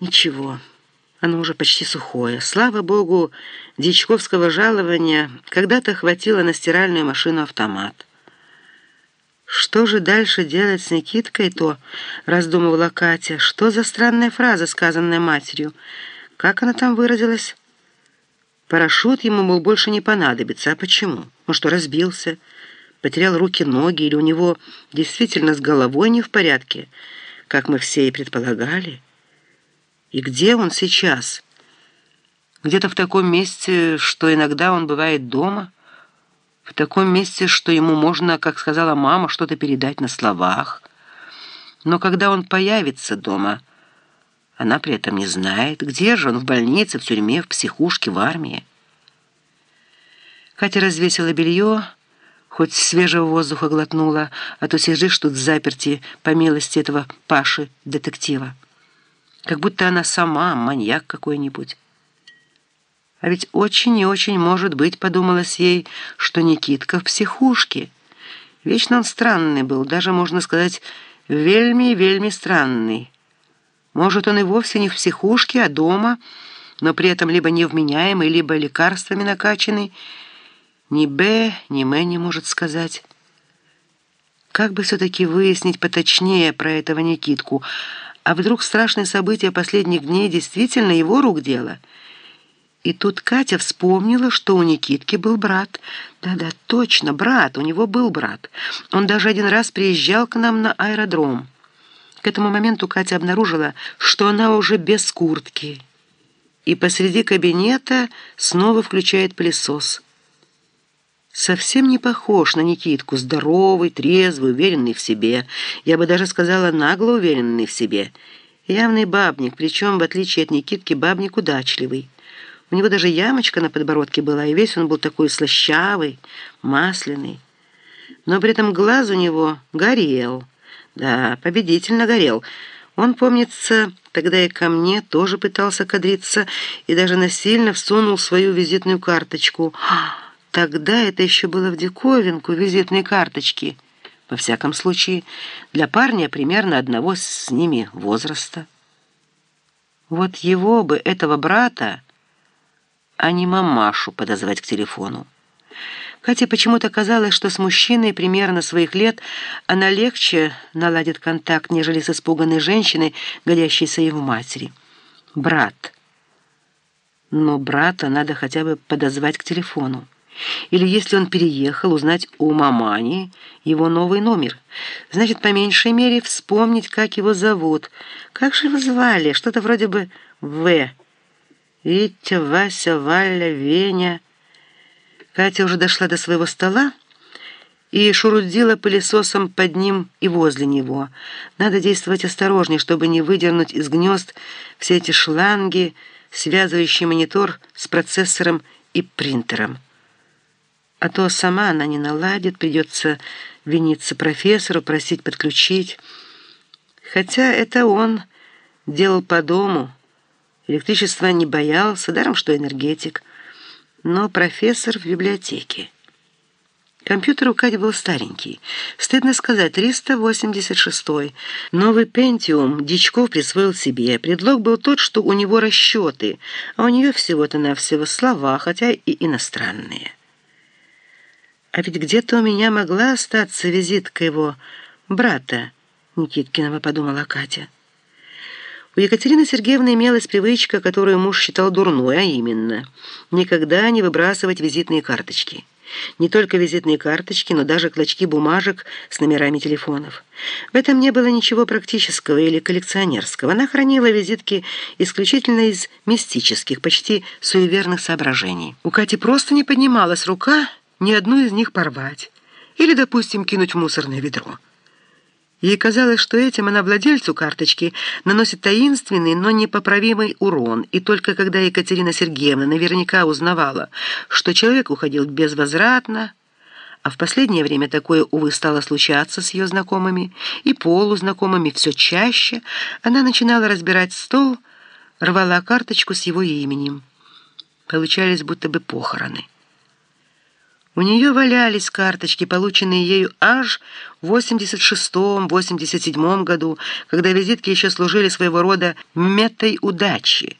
Ничего, оно уже почти сухое. Слава богу, дичковского жалования когда-то хватило на стиральную машину-автомат. «Что же дальше делать с Никиткой-то?» — раздумывала Катя. «Что за странная фраза, сказанная матерью? Как она там выразилась?» «Парашют ему, мол, больше не понадобится. А почему? Он что, разбился? Потерял руки-ноги? Или у него действительно с головой не в порядке, как мы все и предполагали?» И где он сейчас? Где-то в таком месте, что иногда он бывает дома, в таком месте, что ему можно, как сказала мама, что-то передать на словах. Но когда он появится дома, она при этом не знает, где же он, в больнице, в тюрьме, в психушке, в армии. Катя развесила белье, хоть свежего воздуха глотнула, а то сидишь тут заперти по милости этого Паши-детектива как будто она сама маньяк какой-нибудь. А ведь очень и очень может быть, подумалось ей, что Никитка в психушке. Вечно он странный был, даже, можно сказать, вельми и вельми странный. Может, он и вовсе не в психушке, а дома, но при этом либо невменяемый, либо лекарствами накачанный. Ни Б, ни М не может сказать. Как бы все-таки выяснить поточнее про этого Никитку — а вдруг страшные события последних дней действительно его рук дело? И тут Катя вспомнила, что у Никитки был брат. Да-да, точно, брат, у него был брат. Он даже один раз приезжал к нам на аэродром. К этому моменту Катя обнаружила, что она уже без куртки. И посреди кабинета снова включает пылесос совсем не похож на Никитку, здоровый, трезвый, уверенный в себе. Я бы даже сказала, нагло уверенный в себе. Явный бабник, причем, в отличие от Никитки, бабник удачливый. У него даже ямочка на подбородке была, и весь он был такой слащавый, масляный. Но при этом глаз у него горел. Да, победительно горел. Он, помнится, тогда и ко мне тоже пытался кадриться и даже насильно всунул свою визитную карточку — Тогда это еще было в диковинку визитные карточки. Во всяком случае, для парня примерно одного с ними возраста. Вот его бы, этого брата, а не мамашу подозвать к телефону. Кате почему-то казалось, что с мужчиной примерно своих лет она легче наладит контакт, нежели с испуганной женщиной, годящейся ей в матери. Брат. Но брата надо хотя бы подозвать к телефону. Или если он переехал, узнать у мамани его новый номер. Значит, по меньшей мере вспомнить, как его зовут. Как же его звали? Что-то вроде бы В. Витя, Вася, Валя, Веня. Катя уже дошла до своего стола и шурудила пылесосом под ним и возле него. Надо действовать осторожнее, чтобы не выдернуть из гнезд все эти шланги, связывающие монитор с процессором и принтером. А то сама она не наладит, придется виниться профессору, просить подключить. Хотя это он делал по дому. Электричества не боялся, даром что энергетик. Но профессор в библиотеке. Компьютер у Кати был старенький. Стыдно сказать, 386-й. Новый Пентиум Дичков присвоил себе. Предлог был тот, что у него расчеты, а у нее всего-то навсего слова, хотя и иностранные. А ведь где-то у меня могла остаться визитка его брата, Никиткиного, подумала Катя. У Екатерины Сергеевны имелась привычка, которую муж считал дурной, а именно никогда не выбрасывать визитные карточки. Не только визитные карточки, но даже клочки бумажек с номерами телефонов. В этом не было ничего практического или коллекционерского. Она хранила визитки исключительно из мистических, почти суеверных соображений. У Кати просто не поднималась рука ни одну из них порвать или, допустим, кинуть в мусорное ведро. Ей казалось, что этим она владельцу карточки наносит таинственный, но непоправимый урон, и только когда Екатерина Сергеевна наверняка узнавала, что человек уходил безвозвратно, а в последнее время такое, увы, стало случаться с ее знакомыми и полузнакомыми все чаще, она начинала разбирать стол, рвала карточку с его именем. Получались будто бы похороны. У нее валялись карточки, полученные ею аж в 86-87 году, когда визитки еще служили своего рода метой удачи.